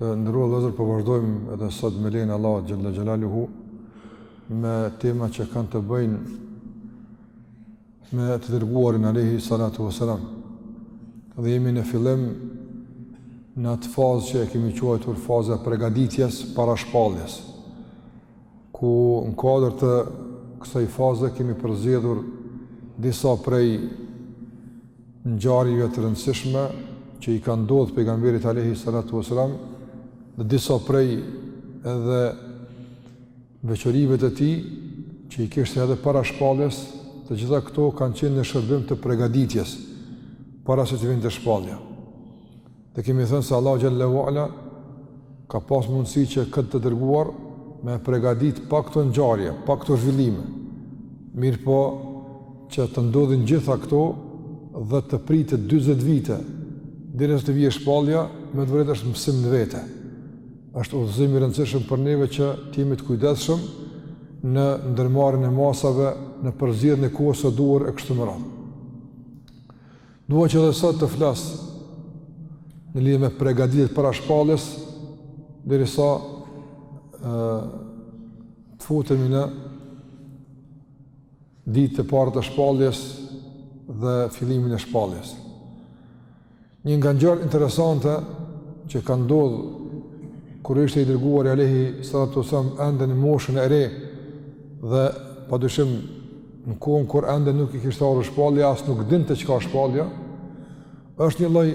Të nderuar vëllezër po vazhdojmë edhe sot me lejen e Allahut Xhelle Xhelaluhu me tema që kanë të bëjnë me të dërguarin Alejhi Salatu Vesselam dhe jemi në fillim në atë fazë që e kemi quajtur faza e pregaditjes para shpalljes ku në kuadër të kësaj faze kemi përzgjedhur disa prej ngjarjeve të rëndësishme që i kanë ndodhur pejgamberit alayhi salatu wasalam dhe disa prej edhe veçorive të tij që i kishte edhe para shpalljes, të gjitha këto kanë qenë në shërbim të pregaditjes para se t'i vinte shpallja. Dhe kemi thënë se Allahu xhelle ve ala ka pas mundësi që këtë të dërguar me e pregadit pa këto ngjarje, pa këto zhvillime. Mirëpo që të ndodhin gjitha këto dhe të pritet 40 vite, derisa të vijë shpallja, me të vërtetë është mësim në vete. është udhëzim i rëndësishëm për neve që të jemi të kujdesshëm në ndërmarrjen e masave, në përzgjedhjen e kohës së duhur e kështu me radhë. Dua që edhe sot të flas në lidhje me pregaditjet para shpalljes derisa ë të futemi në ditët e para të shpalljes dhe fillimin e shpalljes. Një nga ngjarjet interesante që ka ndodhur kur ishte i dërguari Alejhi Salatu Selam ende në moshën e re dhe pa dyshim në kohën kur ende nuk i kishte ardhur shpallja, as nuk dinte çka është shpallja, është një lloj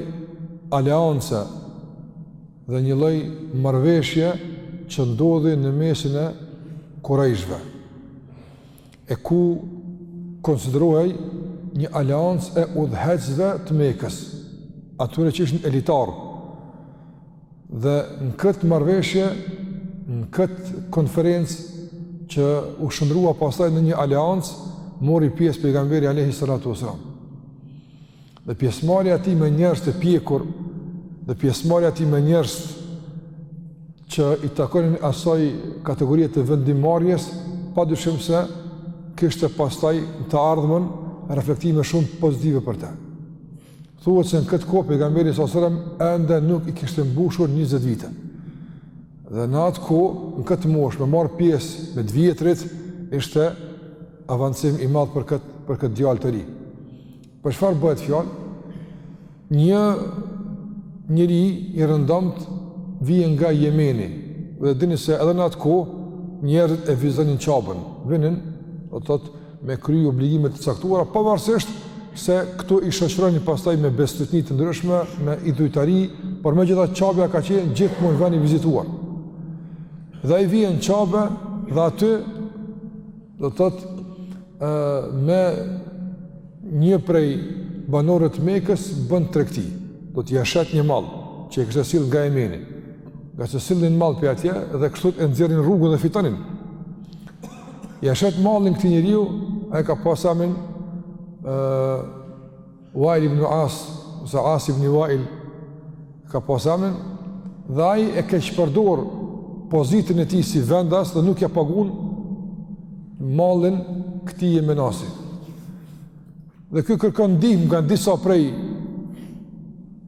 aleance dhe një lloj marrëveshje që ndodhi në mesin e kurejshve. E ku konsiderohej një aleancë e udhëheqësve të Mekës, atyre që ishin elitarë. Dhe në këtë marrëveshje, në këtë konferencë që u shndrua pastaj në një aleancë, mori pjesë pejgamberi alayhi salatu wasallam. Dhe pjesëmarrja e tij me njerëz të pjekur, dhe pjesëmarrja e tij me njerëz që i takonin asaj kategorie të vendimmarrjes, padyshim se kishte pastaj të ardhmen reflektime shumë pozitive për të. Thuhet se në këtë kohë pejgamberi sallallahu alajhi wasallam ende nuk i kishte mbushur 20 vite. Dhe në atë kohë, në këtë moshë me marr pjesë me të vjetrit ishte avancim i madh për këtë për këtë djalë të ri. Për çfarë bëhet fjalë? Një njeri i rëndomt vjen nga Jemeni dhe dini se edhe në atë kohë njerëzit e vizitonin Qabën, vinin, do të thotë me kry obligime të caktuara, pavarësisht se këtu i shoqëronin pastaj me bestytni të ndryshme, me idhujtari, por megjithatë Qabja ka qenë gjithmonë ven i vizituar. Dhe ai vjen n'Qabe dhe aty do të thotë me një prej banorëve të Mekës bën tregti, do të ja shet një mall që e kishte sjell nga Jemeni, ngase sillnin mall pej atje dhe kështu e nxirrnin rrugën dhe fitonin. Ja shet mallin këtij njeriu, ai ka pas emnin ë Wail ibn As, ose As ibn Wail ka pas emnin dhe ai e keqpërdor pozitën e tij si vendas dhe nuk ja pagun mallin këtij jemenasi. Dhe ky kërkon ndihmë nga disa prej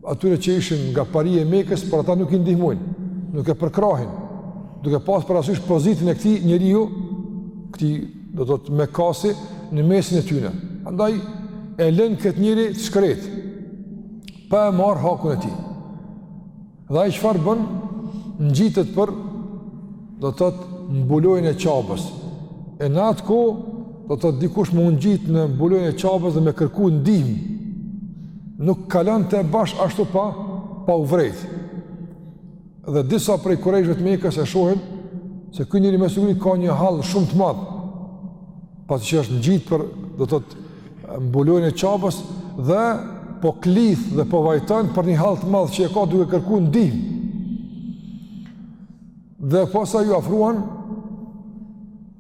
atyre që ishin nga paria e Mekës, por ata nuk i ndihmojnë, nuk e përkrahin. Duke pas parasysh pozitën e këtij njeriu, këtij do të thotë Mekasi në mesin e tyne. Andaj e lën këtë njeri të shkret pa e marr hakun e tij. Dhe ai çfarë bën? Ngjitet për do thotë mbulojën e Qabës. E në atë kohë, do thotë dikush me u ngjit në mbulojën e Qabës dhe me kërku ndihmë. Nuk kalonte bash ashtu pa, pa u vrejt. Dhe disa prej kurejshve të Mekës e shohin se ky njeri me siguri ka një hall shumë të madh. Pasi që është ngjitë për, do të thotë, Mbulojën e Qabës dhe po klith dhe po vajton për një hall të madh që e ka duke kërku ndihmë. Dhe posa ju afruan,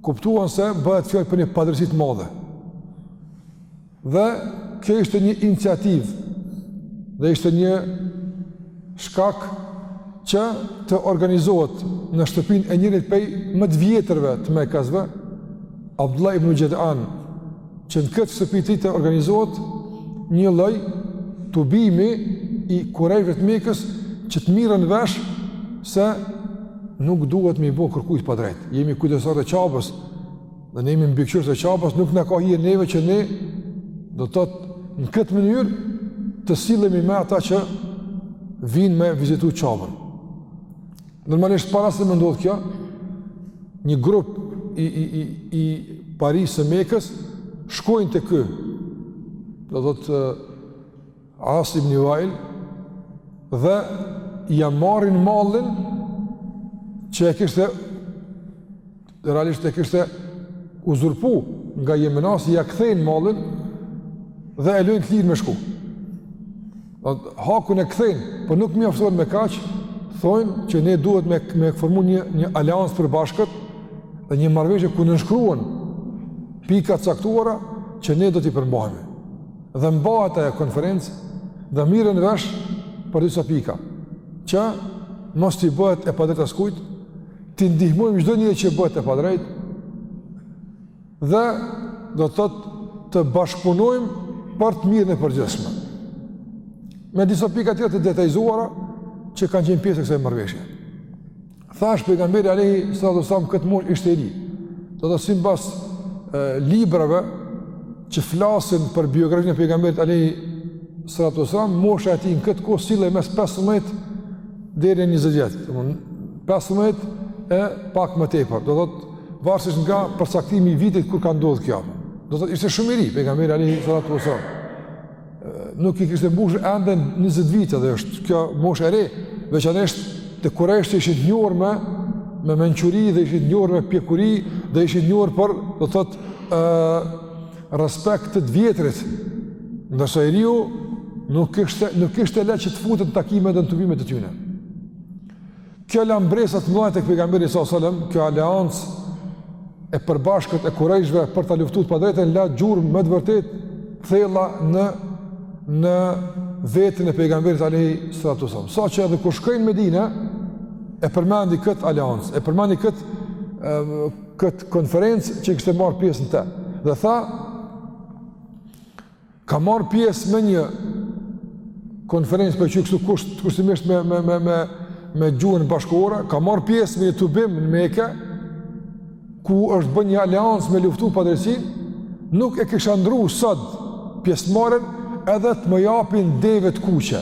kuptuan se bëhet fjalë për një padrejtësi të madhe. Dhe kjo ishte një iniciativë dhe ishte një shkak që të organizohet në shtëpinë e njërit pej më të vjetërve të mekasve, Abdullah ibn Xhedan, që në këtë shtëpi të tij të organizohet një lloj tubimi i kurejshve të Mekës që të mirren vesh se nuk duhet me i bo kërkujt padrejt. Jemi kujdestarë të Qabës dhe ne jemi mbikëqyrës të Qabës, nuk na ka hije neve që ne do të thotë në këtë mënyrë të sillemi me ata që vijnë me vizitu Qabën. Normalisht para se me ndodh kjo, një grup i, i, i, i parisë së Mekës, shkojnë te ky, do thotë As ibni Wail, dhe ja marrin mallin që e kishte dhe realisht e kishte uzurpu nga jemenasi, ia kthejnë mallin, dhe e lojnë të lirë me shku. Hakun e kthejnë, por po nuk mjaftohen me kaq, thonë që ne duhet me, me formu një, një aleancë të përbashkët, dhe një marrëveshje ku nënshkruan pika të caktuara që ne do t'i përmbahemi. Dhe mbahet ajo konferencë, dhe mirren vesh për disa pika, që mos t'i bëhet e padrejtë askujt, T'i ndihmojmë çdo njeri që i bëhet e padrejtë. Dhe do të thotë të bashkëpunojmë për të mirën e përgjithshme. Me disa pika tjera të detajizuara që kanë qenë pjesë e kësaj marrëveshje. Thash pejgamberi alayhi salatu wasallam në këtë moshë ishte i ri. Do të thotë simbas librave që flasin për biografinë e pejgamberit alayhi salatu wasallam, mosha e tij në këtë kohë sillej mes 15 deri në 20 vjet, domethënë 15 e pak më tepër. Do thotë varësisht nga përcaktimi i vitit kur ka ndodhur kjo. Do thotë ishte shumë i ri pejgamberi alayhi salatu wasallam. Nuk i kishte mbushur ende 20 vite dhe është kjo moshë e re, veçanërisht te kurejshët që ishin të njohur me me mençuri dhe ishin të njohur me pjekuri dhe ishin të njohur për, do thotë, ë Respekt të të vjetërve, ndërsa i riu nuk kishte nuk kishte lehtë që të futet në takimet dhe në tubimet e tyre. Kjo la mbresa të mëdha tek pejgamberi alayhi selam, kjo aleancë e përbashkët e kurejshëve për ta luftuar të padrejtën la gjurmë me të vërtetë të thella në në veten e pejgamberit alayhi salatu sallam. Saqë edhe kur shkoi në Medinë e përmendi kët aleancë, e përmendi kët këtë konferencë që kishte marrë pjesë në të. Dhe tha kam marrë pjesë me një konferencë po flas kështu kusht kushtimisht me me me me me gjuhën bashkëkohore, kam marrë pjesë me një tubim në Mekë ku është bë një aleancë me luftu padrejtësinë, nuk e kisha ndru sot pjesëmarrjen edhe të më japin deve të kuqe.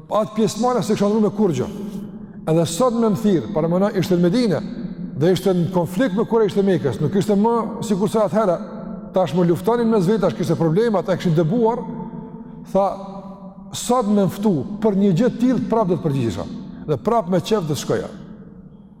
Atë pjesëmarrje s'e kisha ndru me kurgjo. Edhe sot me më thirr, paramendo ishte në Medine, dhe ishte në konflikt me kurejshët e Mekës, nuk ishte më sikurse atëherë, tashmë luftonin mes vete, kishte probleme, ata e kishin dëbuar, tha, sot me më ftu, për një gjë të tillë, prap do të përgjigjesha, dhe prap me qejf do të shkoja.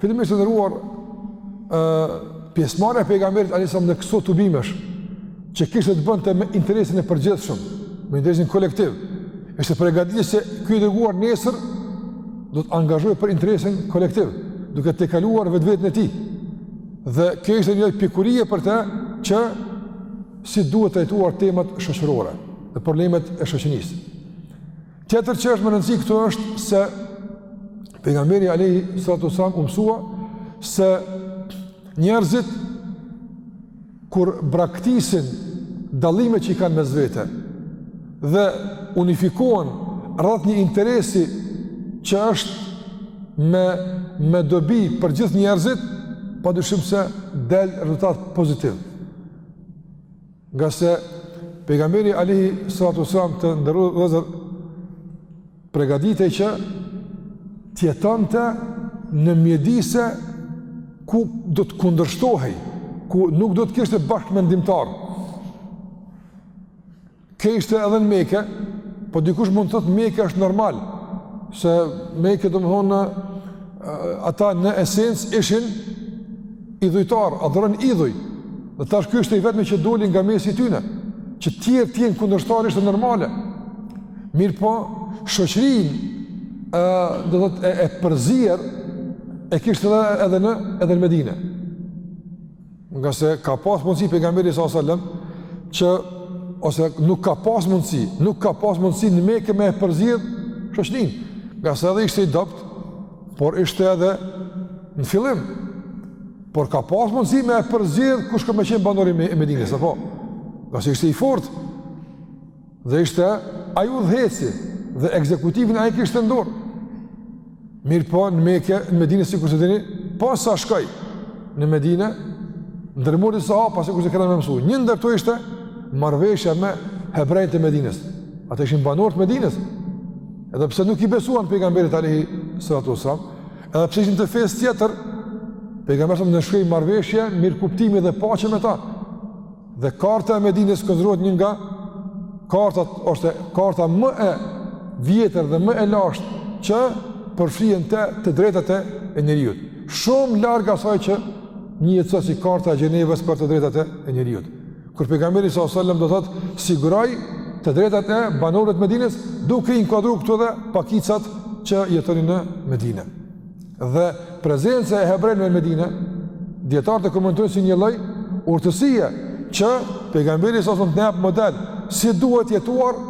Fillimisht të nderuar, pjesëmarrja e pejgamberit alayhis salam në këso tubimesh që kishte të bënte me interesin e përgjithshëm, me interesin kolektiv. Ishte përgatitje se ky i dërguar nesër do të angazhohet për interesin kolektiv, duke tejkaluar vetveten e tij. Dhe kjo ishte një lloj pjekurie për të që si duhet të trajtuar temat shoqërore dhe problemet e shoqërisë. Tjetër që është me rëndësi këtu është se pejgamberi alejhi salatu uasalam u mësua se njerëzit kur braktisin dallimet që i kanë mes vete dhe unifikohen rreth një interesi që është me, me dobi për gjithë njerëzit, pa dyshim se del rezultat pozitiv. Ngase pejgamberi alejhi salatu uasalam, të nderuar vëllezër, përgatitej që të jetonte në mjedise ku do të kundërshtohej, ku nuk do të kishte bashkëmendimtarë. Kjo ishte edhe në Mekë, po dikush mund të thotë Meke është normal, se Meke domethënë, ata në esencë ishin idhujtarë, adhuronin idhuj. Dhe tash ky ishte i vetmi që doli nga mesi i tyre, që të tjerët të jenë kundërshtarë ishte normale. Mirëpo, shoqërinë ë do të thotë e, e përzier e kishte edhe edhe në edhe në Medinë. Ngase ka pas mundësi pejgamberi sallallahu alajhi wasallam që ose nuk ka pas mundësi, nuk ka pas mundësi në Mekë me e përzgjedh shoqërinë. Ngase edhe ishte i dobët, Por ishte edhe në fillim. Por ka pas mundësi me e përzgjedh kush ka me qenë banor i Medinës, apo? Ngase ishte i fort. Dhe ishte ai udhëheqësi dhe ekzekutivin ai e kishte në dorë. Mirëpo në Mekë, në Medinë, sikurse e dini, posa shkoi në Medinë, ndërmori disa hapa, sikurse kena me mësu. Një ndër to ishte marrëveshja me hebrenjtë e Medinës. Ata ishin banorë të Medinës. Edhe pse nuk i besuan pejgamberit alayhi salatu wasallam, edhe pse ishin të fesë tjetër, pejgamberi salam nënshkroi marrëveshje mirëkuptimi dhe paqeje me ta. Dhe karta e Medinës konsiderohet një nga kartat ose karta më e vjetër dhe më e lashtë që përfshin të, të drejtat e njeriut. Shumë larg asaj që njihet sot si karta e Gjenevës për të drejtat e njeriut. Kur pejgamberi sallallahu alajhi wasallam do thotë siguroi të drejtat e banorëve të Medinës, duke i inkuadruar këtu edhe pakicat që jetonin në Medinë. Dhe prezenca e hebrenjve në Medinë, dijetarët e komentojnë si një lloj urtësie që pejgamberi sallallahu alajhi wasallam të na jap model si duhet jetuar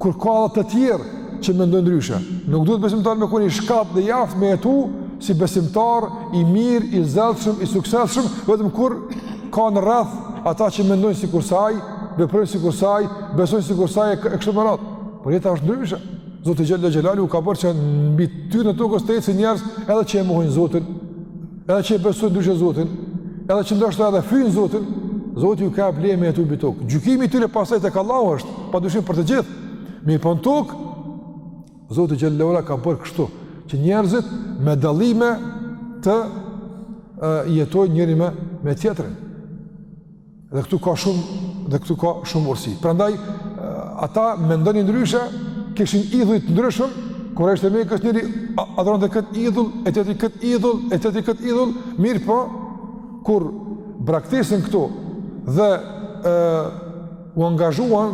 kur ka edhe të tjerë që mendojnë ndryshe. Nuk duhet besimtari me kon i shkathët dhe i aftë me jetu si besimtar i mirë, i zellshëm, i suksesshëm, vetëm kur ka në rreth ata që mendojnë sikurse ai, veprojnë sikurse ai, besojnë sikurse ai, e kështu me radhë. Por jeta është ndryshe. Zoti xhele xhelaluhu ka bërë që mbi aty në tokë të ecin njerëz edhe që e mohojnë Zotin, edhe që e besojnë ndryshe Zotin, edhe që ndoshta edhe e fyejnë Zotin, Zoti ju ka le me jetu mbi tokë. Gjykimi i tyre pastaj tek Allahu është, pa dyshim për të gjithë. Mirëpo në tokë, Zoti xhele ue ala ka bërë kështu që njerëzit me dallime të jetojnë njëri me me tjetrin. Dhe këtu ka shumë dhe këtu ka shumë urtësi. Prandaj ata mendonin ndryshe, kishin idhuj të ndryshëm, kurejshët e Mekës, njëri adhuronte këtë idhull, e tjetri këtë idhull, e tjetri këtë idhull, mirëpo kur braktisën këto dhe ë u angazhuan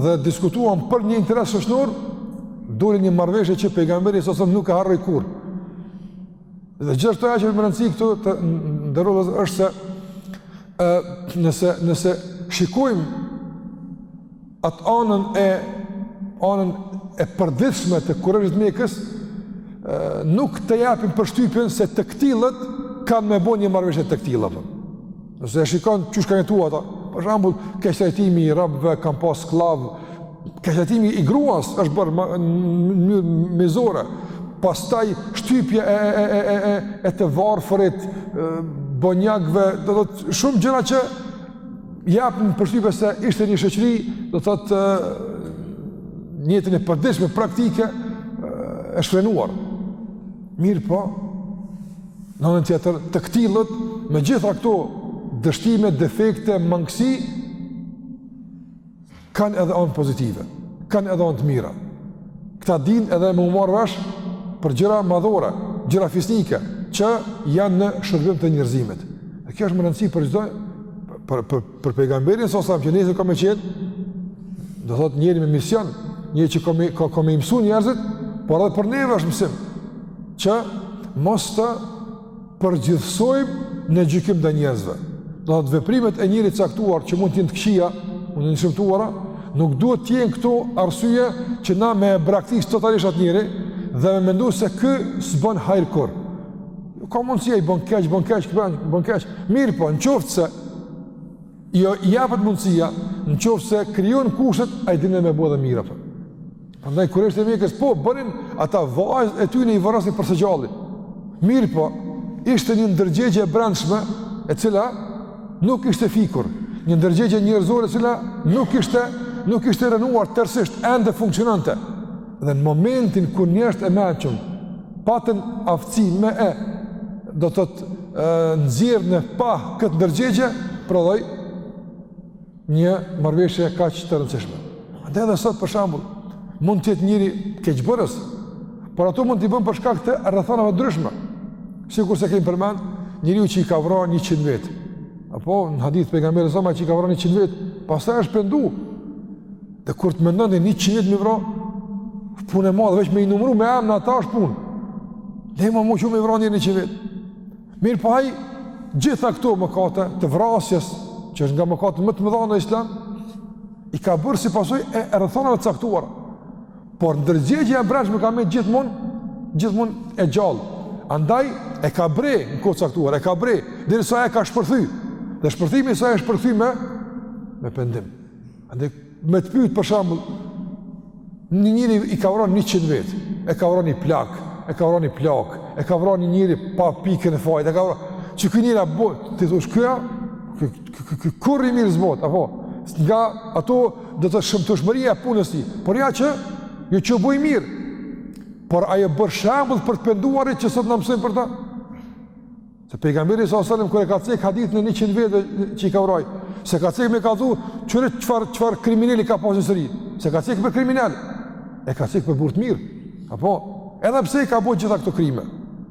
dhe diskutuan për një interes shoqëror, doli një marrëveshje që pejgamberi s.a.v.s. nuk e harroi kurrë. Dhe gjithashtu ajo që me rëndësi këtu të nderuar vëllezër është se e, nëse, nëse shikojmë atë anën e anën e përditshme të kurejshëve të Mekës nuk të japin përshtypjen se të këtillët kanë me bo një marrëveshje të këtillë apo. Nëse e shikon qysh kanë jetu ata, për shembull, keqtrajtimi i robëve kanë pas skllav, keqtrajtimi i gruas është bërë në mënyrë mizore. Pastaj shtypja e e e e e e të varfërit, bonjakëve, do të thotë shumë gjëra që japin përshtypje se ishte një shoqëri, do të thotë një jetë e përditshme praktike e shfrenuar. Mirëpo, Në anën tjetër, të këtillët, me gjitha këto dështime, defekte, mangësi, kanë edhe anë pozitive, kanë edhe anë të mira. Këta din edhe me u marrë vesh për gjëra madhore, gjëra fisnike, që janë në shërbim të njerëzimit. Dhe kjo është me rëndësi për çdo, për, për, Për pejgamberin s.a.v.s. që nesër ka me qenë, do thotë njeri me mision, njeri që ka me, ka, ka me i mësu njerëzit, por edhe për neve është mësim, që mos të përgjithësojmë në gjykim të njerëzve. Do thotë veprimet e njeriut caktuar që mund t'jenë të këqija, mund t'jenë të shëmtuara, nuk duhet t'jenë këto arsye që na me braktis totalisht atë njeri dhe me mendu se ky s'bon hajr kurrë. Nuk ka mundësi ai bën keq, bën keq, bën, bën keq. Mirëpo, në qoftë se i jepet mundësia, në qoftë se krijohen kushtet, ai din me bo edhe mirë apo. Prandaj kurejshët e Mekës po bënin ata vajzat e tyre i varrosnin për së gjalli. Mirëpo, ishte një ndërgjegje e brendshme e cila nuk ishte fikur, një ndërgjegje njerëzore e cila nuk ishte nuk ishte rënuar tërësisht, ende funksionante. Dhe në momentin kur njerëzit e mëdhenj patën aftësi me e do të thotë nxjerr në pah këtë ndërgjegje, prodhoi një marrëveshje kaq të rëndësishme. Andaj edhe sot për shembull mund të jetë njëri keqbërës, por ato mund t'i bën për shkak të rrethanave të ndryshme. Sikurse kemi përmend, njeriu që i ka vra 100 vet. Apo në hadith pejgamberi a.s. që i ka vra 100 vet, pastaj është pendu. Dhe kur të mendon njëqind vet me i vra, punë e madhe, veç me i numru me emna, ata është punë. Lëre ma që me i vra njëqind vet. Mirëpo ai gjitha këto mëkate të vrasjes, që është nga mëkatet më të mëdha në islam, i ka bërë si pasojë e rrethanave të caktuara. Por ndërgjegjja e brendshme ka me gjithmonë, gjithmonë e gjallë. Andaj e ka bre në kohë caktuar, e ka bre, derisa e ka shpërthy. Dhe shpërthimi i saj a shpërthy me, me pendim. Andaj me të pyt për shembull, një njëri i ka vra njëqind vetë, e ka vra një plak, e ka vra një plakë, e ka vra një njeri pa pikën e fajit, e ka vra, që ky njeri a bohet, ti thu ky kurrë i mirë s'bohet, apo, nga ajo do të thotë shëmtueshmëria e punës tij, por ja që, jo që u bo i mirë, por ai u bë shembull për të penduarit që sot ne mësojmë për ta, Se pejgamberi alejhi selam kur e ka cek hadithin e 100 vetave që i ka vra ai, s'e ka cek me kallxu, qyre çfarë, çfarë krimineli ka pas në shoqëri? S'e ka cek për kriminel. E ka cek për burrë të mirë. Apo edhe pse i ka bo gjitha këto krime.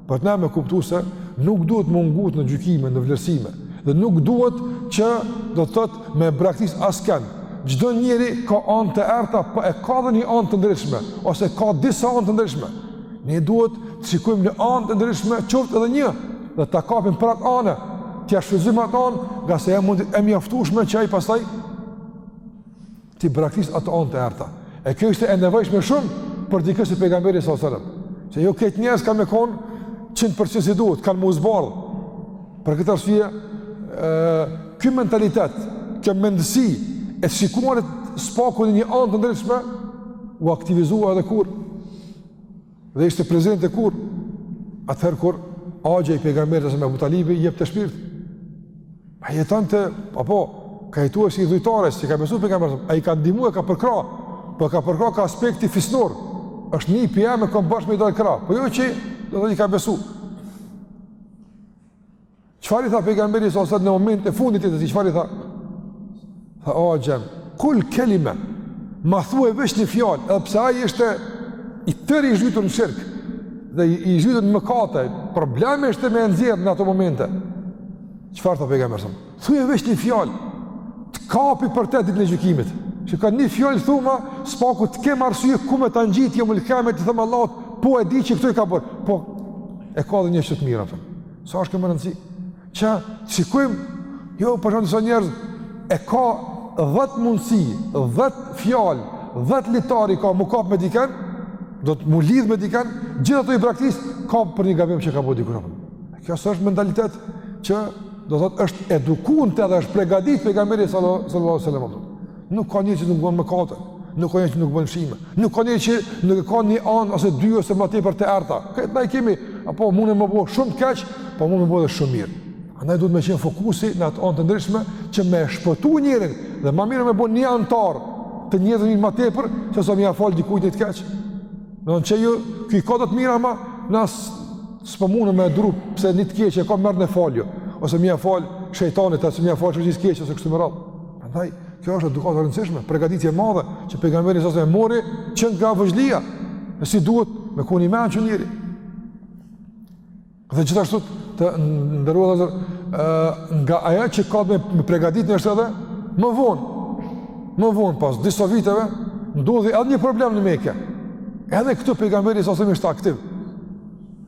Por ne me kuptu se nuk duhet m'u ngut në gjykime, në vlerësime dhe nuk duhet që do të thotë me braktis askënd. Çdo njeri ka anë të errta, po e ka edhe një anë të ndritshme ose ka disa anë të ndritshme. Ne duhet të shikojmë në anë të ndritshme qoftë edhe një dhe ta kapim për atë anë, t'ia shfrytëzojmë atë anë, ngase mund të jetë e mjaftueshme që ai pastaj t'i braktis ato anë të errta. E kjo ishte e nevojshme shumë për dikë si pejgamberi alejhi selam. Se jo krejt njerëzit kanë me kon 100% si duhet, kanë m'u zbardh. Për këtë arsye, ky mentalitet, kjo mendësi e të shikuarit së paku në një anë të ndritshme u aktivizua edhe kur dhe ishte prezente kur? Atëherë kur axha i pejgamberit a.s. Ebu Talibi jepte shpirt. Ai jetonte apo ka jetu si idhujtar, s'i ka besu pejgamberit, ai i ka ndihmu, e ka përkra, po e ka përkra ka aspekti fisnor. Është nip, e kam borxh me i dal krah, po jo që do të thotë i ka besu. Çfarë i tha pejgamberi sa sëtë në momentet e fundit të tij, çfarë i tha? Tha, o, gjem, kul kelime, ma thuj veç një fjalë, edhe pse ai ishte i tëri i zhytur në shirk, dhe i, i zhytur në mëkate, problemi ishte me nxjerrë në ato momente. Çfarë tha pejgamberi sa? Thuj veç një fjalë, të kapi për te ditën e gjykimit. Që ka një fjalë thuma, së paku të kem arsye ku me të ngjitë, jo më lëkeme të them Allahut, po e di që këto i ka bërë, po e ka dhe një që të mira, për. Sa është kjo me rëndësi? Që shikojmë, jo për shembull disa njerëz, e ka dhetë mundësi, dhetë fjalë, dhetë litarë i ka m'u kapë me diken, do të m'u lidhë me diken, gjithë ato i braktis, kapet për një gabim që ka bë dikur. Kjo s'është mentalitet që do të thotë edukonte edhe është pregatit pejgamberi sallallahu sallam. Nuk ka një që nuk bën mëkate, nuk ka një që nuk bën lëshime, nuk ka një që nuk e ka një anë ose dy ose më tepër të errta. Këtë na e kemi, apo mundem me bë shumë keq, po mundem me bë shumë mirë. Andaj duhet me qenë fokusi në atë anë të ndritshme që me shpëtu njerin dhe më mirë me bë një antar të njëjtën më tepër se sa me ia fal dikujt të keq. Do të thotë, ky ka të mira ama na s'po mundem me duru pse një të keqe ka merr në falë ose me ia fal shejtanit ose me ia fal çdo gjë të keqe ose kështu me radhë. Prandaj, kjo është edukatë e rëndësishme, pregatitje e madhe, që pejgamberi sasem e mori, që nga vogjëlia, e si duhet me kon i mençun njeri. Dhe gjithashtu të nderuar vëllezër, nga ajo që ka me, me pregatitjen është edhe, më vonë, më vonë pas disa viteve, ndodhi edhe një problem në Mekë. Edhe këtu pejgamberi sasem është aktiv.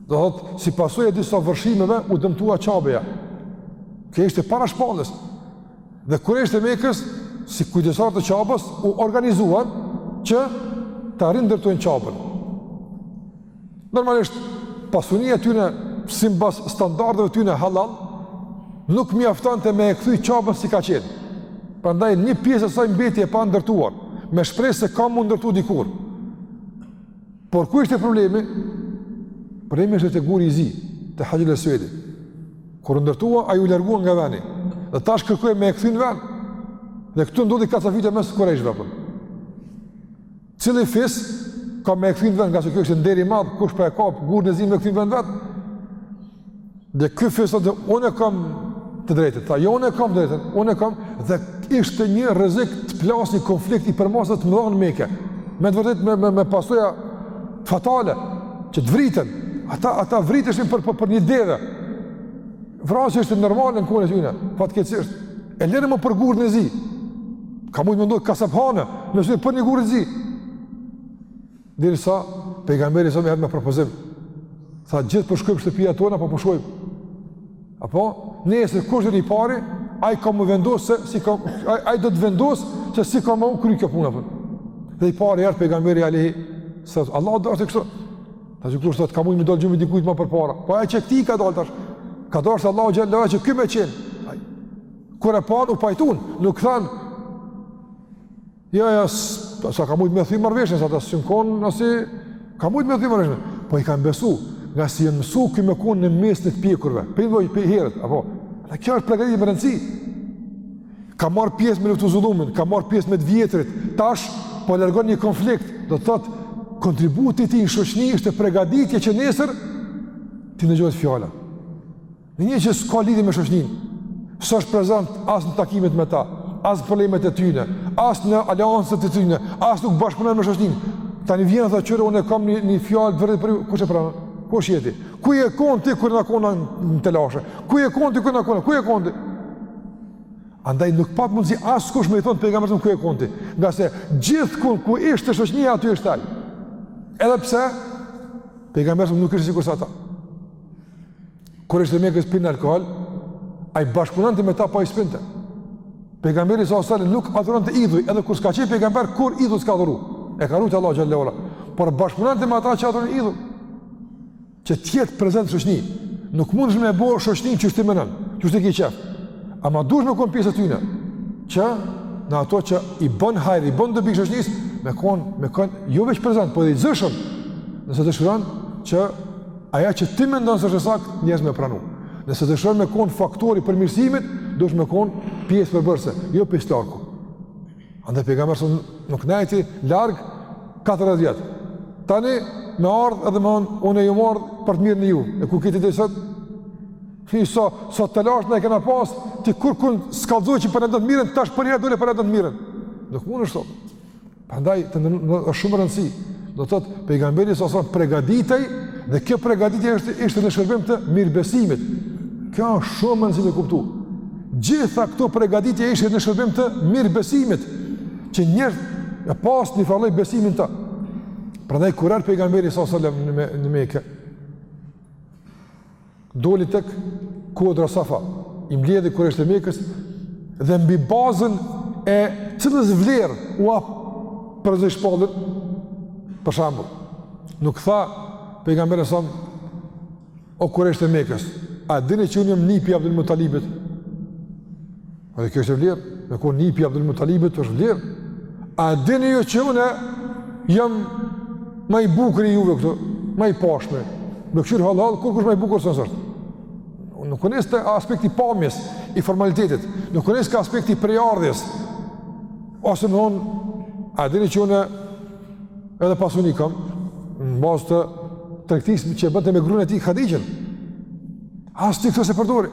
Do thotë, si pasojë e disa vërshimeve, u dëmtua Qabeja. Kjo ishte para shpalljes. Dhe kurejshët e Mekës, si kujdestarë të Qabës, u organizuan që ta rindërtojnë Qabën. Normalisht pasunia e tyne simbas standardeve të tyne hallall nuk mjaftonte me e kthy Qabën si ka qenë. Prandaj një pjesë e saj mbeti e pandërtuar, me shpresë se ka m'u ndërtu dikur. Por ku ishte problemi? Problemi ishte te guri i zi, te haxherul esvedi. Kur u ndërtua, ai u largua nga veni. Dhe tash kërkohej me e kthy n'ven. Dhe këtu ndodhi kacafytja mes kurejshve. Për. Cili fis ka me e kthy n'ven, ngase kjo ishte nder i madh, kush po e kap gurin e zi me e kthy n'ven të vet. Dhe ky fis tha unë e kam të drejtën, tha, jo unë e kam të drejtën, unë e kam, dhe ishte një rrezik të plasë një konflikt i përmasave të mëdha n'Mekë, me të vërtetë me, me, me pasoja fatale, që të vriten, ata, ata vriteshin për, për, për një deve, vrasja ishte normale n'kohën e tyne, fatkeqësisht, e lëre më për gurin e zi, ka mujtë me ndodhë kasaphane, nëse për një gur të zi, Derisa pejgamberi erdhi me propozim. Tha gjithë po shkojmë shtëpia tona apo po shkojmë. Apo nëse kush vjen i pari, ai ka me vendos se si ka ai, ai do të vendos se si ka me u kry kjo punë apo. Dhe i pari erdhi pejgamberi alayhi sa Allahu deshti kështu. Tash kush thot ka mujt me i dal gjumi dikujt ma përpara. Po ai që i ka dal tash. Ka dasht Allahu xhallahu që ky me qen. Kur e panë u pajtun, nuk than Jo, jo, se kan mujt me thy marrëveshjen, s'ka asnjë kanun, asi kan mujt me thy marrëveshjen, po i kanë besu, ngase janë mësu ky me konë në mesin e të pjekurve, prej, prej herët, apo, dhe kjo është pregaditje me rëndësi, ka marrë pjesë me luftu zullumin, ka marrë pjesë me të vjetrit, tash, po largon një konflikt, do të thotë, kontributi i tij në shoqni është pregaditje që nesër, t'i ndëgjohet fjala. Një njeri që s'ka lidhje me shoqninë, s'është prezent as në takimet me ta, as në problemet e tyne, as në aleancat e tyne, as nuk bashkëpunon me shoqninë. Tani vjen tha qyre, unë e kam një, një fjalë vërtet për ju, kush e pranon? Kush je ti? Ku je konë ti kur na u kona në telashe? Ku je konë ti kërë në kona? Ku je konë ti? Andaj nuk pat mundësi askush me i thonë pejgamberit ku je konë ti. Ngase gjithkun ku ishte shoqnia, aty ishte ai. Edhe pse, pejgamberi nuk ishte sikurse ata. kurejshët e Mekës pinin alkohol, ai bashkëpunonte me ta po ai s'pinte. Pejgamberi salallahu selem nuk adhuronte idhuj, edhe kur s'ka qenë pejgamber, kurrë idhuj s'ka adhuru. E ka rujtë Allahu teala. Por bashkëpunonte me ata që adhuron idhuj. Që të jetë prezent n'shoqni. Nuk mundsh me e bo shoqninë qysh ti menon, qysh ti ki qef. Ama duhesh me kon pjesë e tyne. Që në ato që i bon hajr, i bon dobi shoqnisë, me kon, me kon, jo veç prezent, po edhe i zëshëm. Nëse dëshiron që Ajo që ti mendon se është e saktë, njerëz me pranu. Nëse dëshiron me kon faktor i përmirësimit, duhesh me kon pjesë përbërëse, jo pjesë larku. Andaj pejgamberi son nuk nejti larg 40 vjet. Tani me ardh edhe me thon, unë jom ardh për të mirën e juj. E ku ke ti deri sot? Ti sa, sa telashe ne kena pas, ti kurrkun s'kallëzove që po na do të mirën, tash përnjiher dole po na do të mirën. Nuk mund ësht sot. Prandaj të nderuem është shumë rëndësi. Do thot pejgamberi sa sa pregaditej dhe kjo pregaditje është ishte në shërbim të mirëbesimit. Kjo është shumë rëndësi me kuptu. Gjitha këto pregaditje ishte në shërbim të mirëbesimit që njerzt me pas një farloj besimi n'to. Prandaj kur erdh pejgamberi sa sa në me në Mekë. doli tek kodra Safa, i mbledhi kurejshët e Mekës dhe mbi bazën e cilës vlerë ua përcoj shpalljen për shembull. Nuk tha pejgamberi sa o kurejshët e Mekës, a dini që unë jam nipi Abdul Mutalibit? dhe kjo është vlerë, me kon nipi i Abdul Mutalibit është vlerë. A dini ju që une jam ma i bukri i juve këtu, ma i pashmi. Me kqyr hala hala, kurkush ma i bukur s'është? Nuk u nis te aspekti i pamjes, i formalitetit. Nuk u nis ka aspekti i prejardhjes. Ose me thon, a dini që une edhe pasuni i kam, në bazë të tregtisë që e bënte me grun e tij, Hadixhen. As ti këto s'e përdori.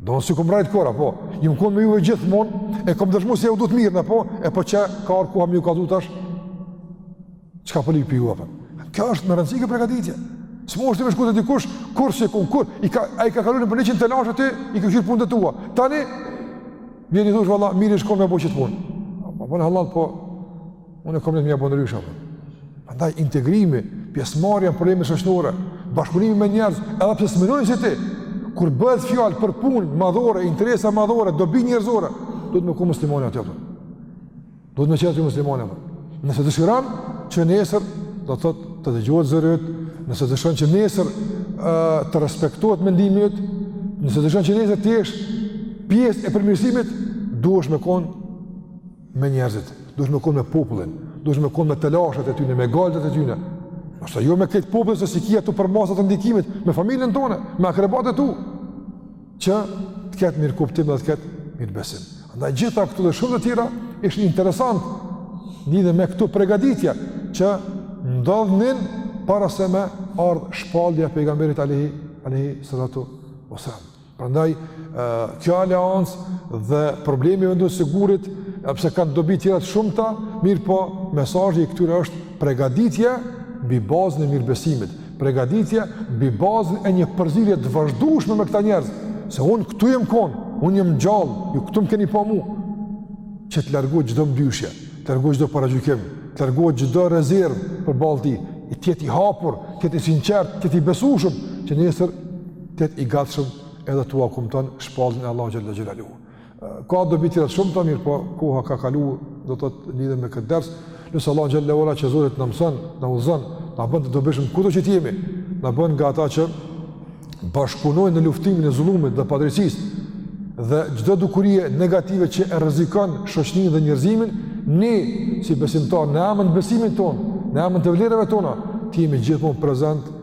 Do në s'i kom rajt kurrë, po, jam kon me juve gjithmonë, e kom dëshmu se ju du të mirën, po, e po qe ka ardh koha me ju kallzu tash, që ka pëllit po për juve, për. Po? Kjo është në rëndësi kjo pregaditje. S'mun ti me shku te dikush, kur s'je kon, kur, i ka, ai ka kalu nëpër njëqind telashe, ti, i ke kqyr punët e tua. Tani, vjen i thu, valla, mirë ish kon me bo qet punë. Po, po, po, po, Unë e kam me ja bo ndryshe. Prandaj integrimi, pjesëmarrja në probleme shoqërore, bashkëpunimi me njerëz, edhe pse s'menojnë si ti, kur bëhet fjalë për punë madhore, interesa madhore, dobi njerëzore, duhet me kon muslimani aty. Duhet me qenë aty muslimani. Nëse dëshiron që nesër do të thotë të dëgjohet zëri yt, nëse dëshiron që nesër të respektohet mendimi yt, nëse dëshiron që nesër të jesh pjesë e përmirësimit, duhesh me kon me njerëzit, duhesh me kon me popullin, duhesh me kon me telashet e tyre, me galtet e tyre. Ose jo me këtë popull se s'i ki ato përmasa të ndikimit, me familjen tonde, me akrebat e tu. Që të ketë mirëkuptim dhe të ketë mirëbesim. Andaj gjitha këto dhe shumë të tjera ishin interesant, lidhen me këto pregaditje që ndodhnin para se me ardhë shpallja e pejgamberit alehi, alejhi salatu ve selam. Prandaj, kjo aleancë dhe problemi i vendosjes së gurit, pse kanë dobi tjera të shumta, mirëpo mesazhi i këtyre është pregaditje mbi bazën e mirëbesimit, pregaditje mbi bazën e një përzirje të vazhdueshme me këta njerëz, se un këtu jam kon, un jam gjallë, ju këtu më keni pa mua. Që të largoj çdo mëdyshje, të largoj çdo paragjykim, të largoj çdo rezervë përballë tij, të jetë i hapur, të jetë i sinqert, të jetë i besueshëm, që nesër T'jetë i gatshëm edhe t'ua kumton shpalljen e Allahut xhelle xhelaluhu. Ka dobi tjera shumë, mirëpo koha ka kalu do t'lidhemi me këtë ders. Lus Allahun xhelle që Zoti t'na mëson, na udhëzon, na bën të dobishëm kudo që t'jemi, na bën nga ata që bashkëpunojnë në luftimin e zullumit dhe padrejtësisë dhe çdo dukurie negative që e rrezikon shoqninë dhe njerëzimin, ne si besimtarë në emën të besimit tonë, në emën të vlerave tona, t'jemi gjithmonë prezent